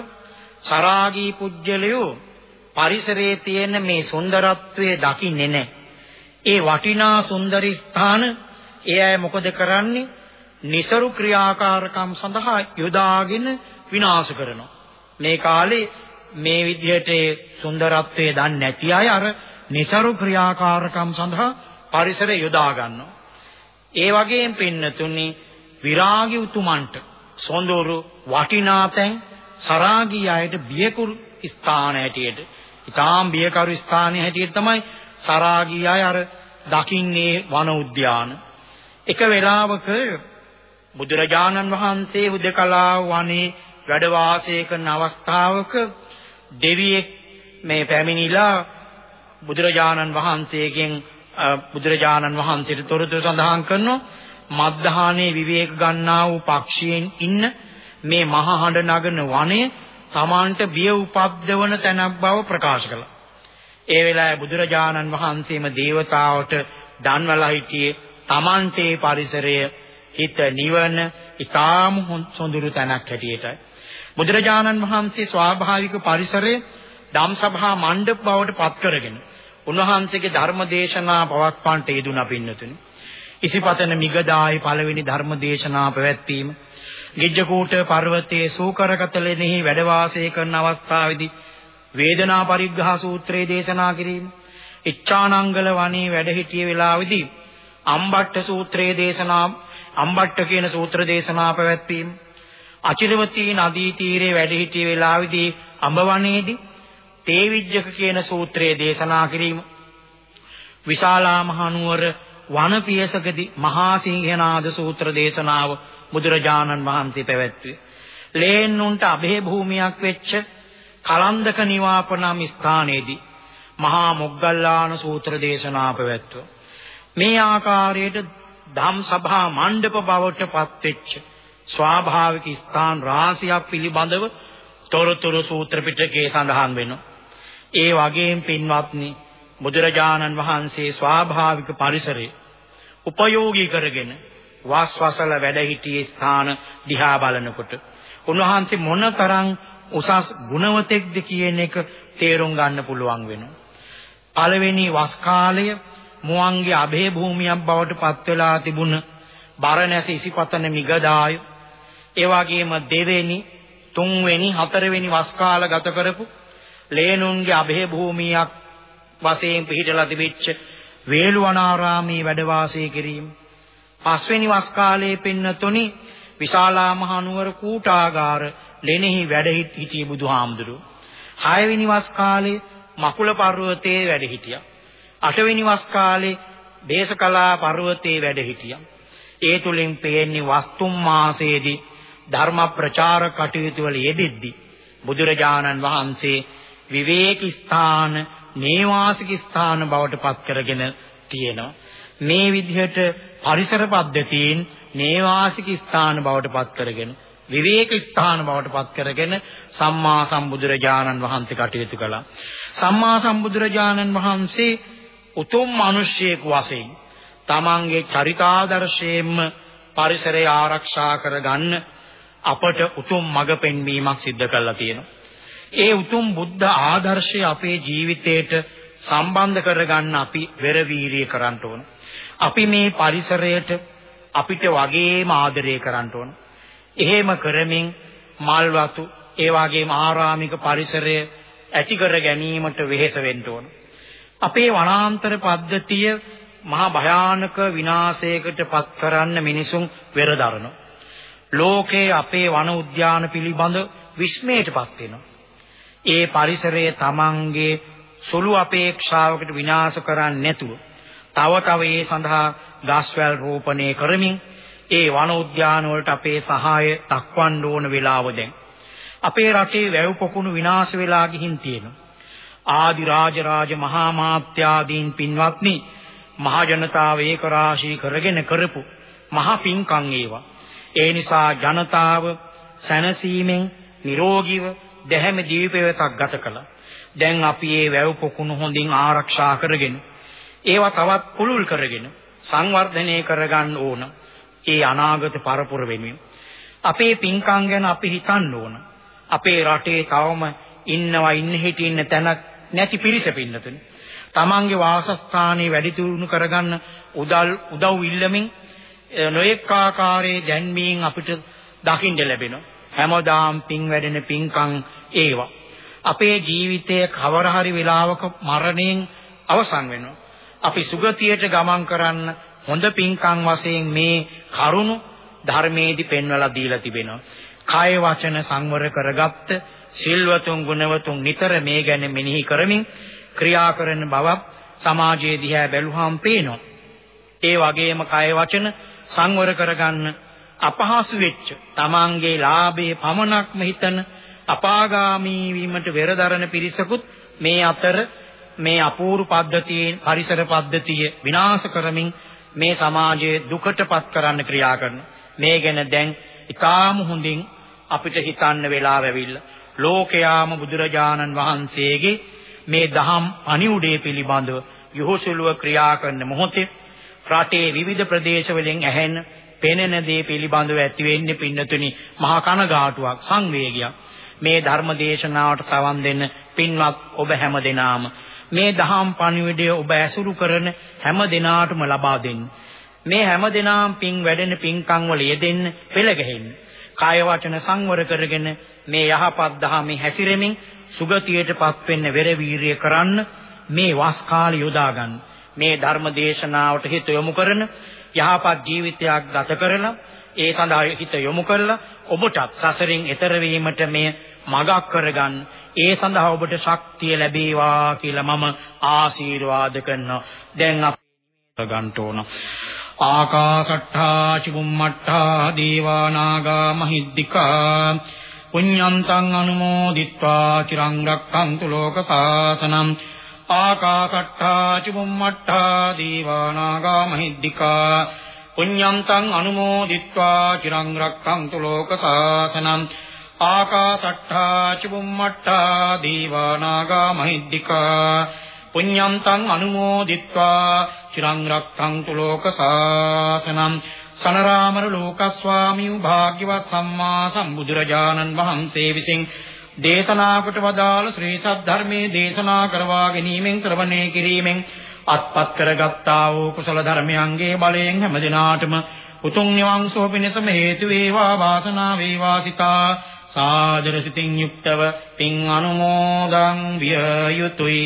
සරාගී පුජ්‍යලයෝ පරිසරයේ තියෙන මේ සුන්දරත්වයේ දකින්නේ නැහැ. ඒ වටිනා සුන්දර ස්ථාන ඒ අය මොකද කරන්නේ? નિසරු ක්‍රියාකාරකම් සඳහා යොදාගෙන විනාශ කරනවා. මේ කාලේ මේ විදිහට සුන්දරත්වයේ දන්නේ නැති අය අර નિසරු ක්‍රියාකාරකම් සඳහා පරිසරය යොදා ගන්නවා. ඒ වගේම පින්නතුනි විරාගී උතුමන්ට සොඳුරු වටිනා තැන් සරාගී අයට බියකුරු ස්ථාන හැටියට ඊටාම් බියකරු ස්ථානයේ හැටියට තමයි සරාගී අය අර දකින්නේ වන උද්‍යාන. එක වෙලාවක බුදුරජාණන් වහන්සේ හුදකලා වනේ වැඩ වාසය කරන අවස්ථාවක දෙවියෙක් මේ පැමිණිලා බුදුරජාණන් වහන්සේගෙන් බුදුරජාණන් වහන්සේට තොරතුරු සඳහන් කරනවා මද්දහානේ විවේක ගන්නා වූ පක්ෂීන් ඉන්න මේ මහ හඬ නගන වනය තමාන්ට බිය උපද්දවන තැනක් බව ප්‍රකාශ කළා. ඒ වෙලාවේ බුදුරජාණන් වහන්සේම දේවතාවට දන්වලා හිටියේ තමන්ටේ පරිසරය හිත නිවන ඊටාම සොඳුරු තැනක් හැටියටයි. බුදුරජාණන් වහන්සේ ස්වාභාවික පරිසරයේ ධම්සභා මණ්ඩප බවට පත් කරගෙන උන්වහන්සේගේ ධර්ම දේශනා පවත්වන්නට යෙදුණා පින්නතුනි. ඉසිපතන මිගදායි පළවෙනි ධර්ම දේශනා පැවැත්වීම. ගිජ්ජකූට පර්වතයේ සූකරකතලෙහි වැඩ වාසය කරන අවස්ථාවේදී වේදනා පරිග්‍රහ සූත්‍රයේ දේශනා කිරීම. ඉච්ඡානංගල වනයේ වැඩ සිටිය වෙලාවේදී අම්බට්ට සූත්‍රයේ දේශනා අම්බට්ට කියන සූත්‍ර දේශනා පැවැත්වීම. අචිරවතී නදී තීරයේ වැඩ සිටිය වෙලාවේදී අඹවනේදී තේවිජ්ජක කියන සූත්‍රයේ දේශනා කිරීම. විශාලා මහනුවර වනපියසකදී මහා සිංහනාද සූත්‍ර දේශනාව බුදුරජාණන් වහන්සේ පැවැත්වුවේ. ලේන්නුන්ට අභේ භූමියක් වෙච්ච කලන්දක නිවාපනම් ස්ථානයේදී මහා මොග්ගල්ලාන සූත්‍ර දේශනා පැවැත්වුවා. මේ ආකාරයට ධම් සභා මණ්ඩප බවට පත්වෙච්ච ස්වාභාවික ස්ථාන රාශියක් පිළිබඳව තොරතුරු සූත්‍ර පිටකේ සඳහන් වෙනවා. ඒ වගේම පින්වත්නි බුදුරජාණන් වහන්සේ ස්වාභාවික පරිසරය උපයෝගී කරගෙන වස්වසල වැඩ සිටියේ ස්ථාන දිහා බලනකොට උන්වහන්සේ මොනතරම් උසස් ගුණවතෙක්ද කියන එක තේරුම් ගන්න පුළුවන් වෙනවා. පළවෙනි වස් කාලය මුවන්ගේ අභේ භූමියක් බවට පත් වෙලා තිබුණ බරණැස ඉසිපතන මිගදාය ඒ වගේම දෙවෙනි තුන්වෙනි හතරවෙනි වස් කාල ගත කරපු ලේනුන්ගේ අභේ භූමියක් වශයෙන් පිහිටලා තිබෙච්ච වේළුවනාරාමේ වැඩ වාසය කිරීම. පස්වෙනි වස් කාලයේ පින්නතුනි විශාලා මහනුවර කූටාගාර ලෙනෙහි වැඩ සිටි බුදුහාමුදුරුවෝ. හයවෙනි වස් කාලේ මකුල පර්වතයේ වැඩ හිටියා. අටවෙනි වස් කාලේ දේශකලා පර්වතයේ වැඩ හිටියා. ඒ තුලින් පේන්නේ වස්තුම් මාසයේදී ධර්ම ප්‍රචාර කටයුතු වල යෙදෙද්දී බුදුරජාණන් වහන්සේ විවේක ස්ථාන නේවාසික ස්ථාන බවට පත් කරගෙන තියෙනවා. මේ විදිහට පරිසර පද්ධතීන් නේවාසික ස්ථාන බවට පත් කරගෙන විවේක ස්ථාන බවට පත් කරගෙන සම්මා සම්බුදුරජාණන් වහන්සේ කටයුතු කළා. සම්මා සම්බුදුරජාණන් වහන්සේ උතුම් මිනිසෙක් වශයෙන් තමන්ගේ චරිතාදර්ශයෙන්ම පරිසරය ආරක්ෂා කරගන්න අපට උතුම් මඟ පෙන්වීමක් සිද්ධ කළා තියෙනවා. ඒ උතුම් බුද්ධ ආදර්ශය අපේ ජීවිතයට සම්බන්ධ කරගන්න අපි වෙර වීරිය කරන්න ඕන. අපි මේ පරිසරයට අපිට වගේම ආදරය කරන්න ඕන. එහෙම කරමින් මල් වතු ඒ වගේම ආරාමික පරිසරය ඇති කර ගැනීමට වෙහෙස වෙන්න ඕන. අපේ වනාන්තර පද්ධතිය මහා භයානක විනාශයකට පත් කරන්න මිනිසුන් වෙරදරනවා. ලෝකේ අපේ වන උද්‍යාන පිළිබඳ විස්මයටපත් වෙනවා. ඒ පරිසරයේ Tamanගේ සුළු අපේක්ෂාවකට විනාශ කරන්නේ නැතුව තව තව ඒ සඳහා ගස්වැල් රෝපණය කරමින් ඒ වන උද්‍යාන වලට අපේ සහාය දක්වන්න ඕන වෙලාව දැන්. අපේ රටේ වැව් පොකුණු විනාශ වෙලා ගිහින් තියෙනවා. ආදි රාජරාජ මහා මාත්‍යාදීන් පින්වත්නි මහ ජනතාව ඒක රාශී කරගෙන කරපු මහ පින්කම් ඒවා. ඒ නිසා ජනතාව සැනසීමෙන් නිරෝගීව දැහැම ජීවිතයක් ගත කළා. දැන් අපි මේ වැව් පොකුණු හොඳින් ආරක්ෂා කරගෙන ඒවා තවත් පුළුල් කරගෙන සංවර්ධනය කරගන්න ඕන. ඒ අනාගත පරපුර වෙනුවෙන්. අපේ පින්කම් ගැන අපි හිතන්න ඕන. අපේ රටේ තවම ඉන්නවා ඉන්න හිටි ඉන්න තැනක් නැති පිරිස පින්නතුනි. තමන්ගේ වාසස්ථානයේ වැඩි දියුණු කරගන්න උදල් උදව් ඉල්ලමින් නොඑක ආකාරයේ දැන්වීම් අපිට දකින්න ලැබෙනවා. හැමදාම් පින් වැඩෙන පින්කම් ඒවා. අපේ ජීවිතයේ කවර හරි වෙලාවක මරණයෙන් අවසන් වෙනවා. අපි සුගතියට ගමන් කරන්න හොඳ පින්කම් වශයෙන් මේ කරුණ ධර්මයේදී පෙන්වලා දීලා තිබෙනවා. කාය වචන සංවර කරගත්ත සිල්වතුන් ගුණවතුන් නිතර මේ ගැන මෙනෙහි කරමින් ක්‍රියා කරන බව සමාජයේ දිහා බැලුවාම පේනවා. ඒ වගේම කාය වචන සංවර කරගන්න අපහසු වෙච්ච තමන්ගේ ලාභයේ පමණක්ම හිතන අපාගාමී වීමට වෙරදරන පිරිසකුත් මේ අතර මේ අපූර්ව පද්ධතියෙන් පරිසර පද්ධතිය විනාශ කරමින් මේ සමාජයේ දුකටපත් කරන්න ක්‍රියා කරන මේ ගැන දැන් ඊටාම හොඳින් අපිට හිතන්න වෙලාව ඇවිල්ලා ලෝකයාම බුදුරජාණන් වහන්සේගේ මේ දහම් අනිඋඩේ පිළිබඳව යොහුසුලුව ක්‍රියා කරන මොහොතේ රටේ විවිධ ප්‍රදේශවලින් ඇහෙන පෙනෙන දේ පිළිබඳව ඇති වෙන්නේ පින්නතුනි මහා කනගාටුවක් සංවේගයක් මේ ධර්ම දේශනාවට සවන් දෙන්න පින්වත් ඔබ හැම දෙනාම මේ දහම් පණිවිඩය ඔබ ඇසුරු කරන හැම දිනාටම ලබා දෙන්න. මේ හැම දිනාම පින් වැඩෙන පින්කම් වල යෙදෙන්න පෙළ ගැහෙන්න. කාය වචන සංවර කරගෙන මේ යහපත් දහමේ හැසිරෙමින් සුගතියටපත් වෙන්න වෙර වීරිය කරන්න මේ වස් කාලය යොදා ගන්න. මේ ධර්ම දේශනාවට හිත යොමු කරන යහපත් ජීවිතයක් ගත කරලා ඒ සඳහා හිත යොමු කරලා ඔබටත් සසරින් එතර වීමට මේ මගක් කරගන්න. ඒ සඳහා ඔබට ශක්තිය ලැබේවා කියලා මම ආශිර්වාද කරනවා. දැන් අපි ගන්න ඕන. ආකාශට්ඨා චුම්මට්ඨා දීවා නාග මහිද්దికා පුඤ්ඤන්තං අනුමෝදිත්වා චිරං රක්ඛන්තු ලෝක සාසනං ආකාසට්ඨා චුම්මට්ඨා දීවානාගා මහිද්దికා පුඤ්ඤන්තං අනුමෝදිත්වා චිරං රක්ඛන්තු ලෝක සාසනං ආකාසට්ඨා චුම්මට්ඨා දීවානාගා මහිද්దికා පුඤ්ඤන්තං අනුමෝදිත්වා චිරං රක්ඛන්තු ලෝක සාසනං සනරාමර ලෝකස්වාමී වූ භාග්‍යවත් සම්මා සම්බුදුරජාණන් වහන්සේ විසින් දේශනා කොට වදාළ ශ්‍රී සද්ධර්මයේ දේශනා කරවා ගැනීමෙන් ශ්‍රවණය කිරීමෙන් අත්පත් කරගත්තා වූ කුසල ධර්මයන්ගේ බලයෙන් හැම දිනාටම උතුම් නිවන් සුව පිණසම හේතු වේවා වාසනාව වේවා සිතා. සාදර සිතින් යුක්තව පින් අනුමෝදන් විය යුතුය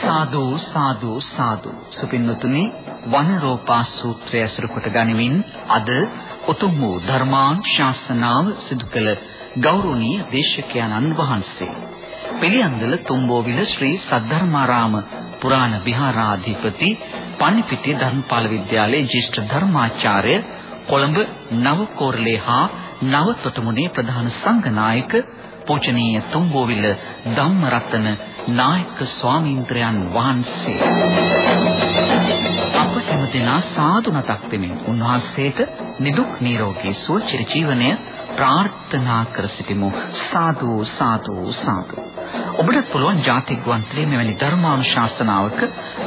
සාදු සාදු සාදු. සුපින්නතුනි වනරෝපා සූත්‍රය අසුර කොට ගනිමින් අද උතුම් වූ ධර්මාංශාසනාව සිදු කළ ගෞරවනීය දේශකයන්න් වහන්සේ පිළියන්දල තුම්බෝවිල ශ්‍රී සද්ධර්මාරාම පුරාණ විහාරාධිපති පණිපිටිය ධර්මපාල විද්‍යාලයේ ජ්‍යෙෂ්ඨ ධර්මාචාර්ය කොළඹ නව කෝරළේ හා නව තොටමුණේ ප්‍රධාන සංඝනායක පූජනීය තුම්බෝවිල ධම්මරත්න නායක ස්වාමීන්ද්‍රයන් වහන්සේ. අප හැමදෙනා සාදු නතක් දෙමින් උන්වහන්සේට නිදුක් නිරෝගී සුව චිර ජීවනය ප්‍රාර්ථනා කර සිටිමු. සාදු සාදු සාදු. ඔබට පුළුවන් ජාතික ගුවන්විදුලියේ මෙවැනි ධර්මානුශාසනාවක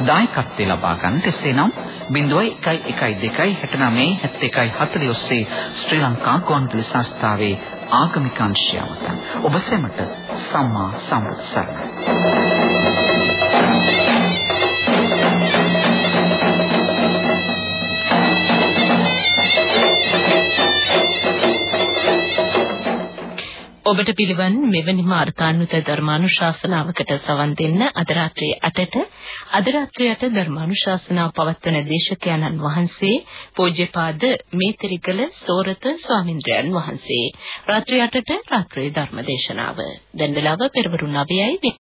දායකත්වය ලබා ගන්නට එසේනම් 0112 69 71 40 ඔස්සේ ශ්‍රී ලංකා ගුවන්විදුලි සංස්ථාවේ ආගමික අංශය මත ඔබ සැමට සම්මා සම්බුත් සරණයි. ඔබට පිළිවන් මෙවැනි මාර්ථාන්විත ධර්මානුශාසනාවකට සවන් දෙන්න අද රාත්‍රියේ 8ට අද රාත්‍රියට ධර්මානුශාසනාව පවත්වන දේශකයන්න් වහන්සේ පූජ්‍යපාද මේතිරිකල සෝරත ස්වාමින්ද්‍රයන් වහන්සේ. රාත්‍රියේ 8ට රාත්‍රී ධර්ම දේශනාව දැන් වෙලාව පෙරවරු 9යි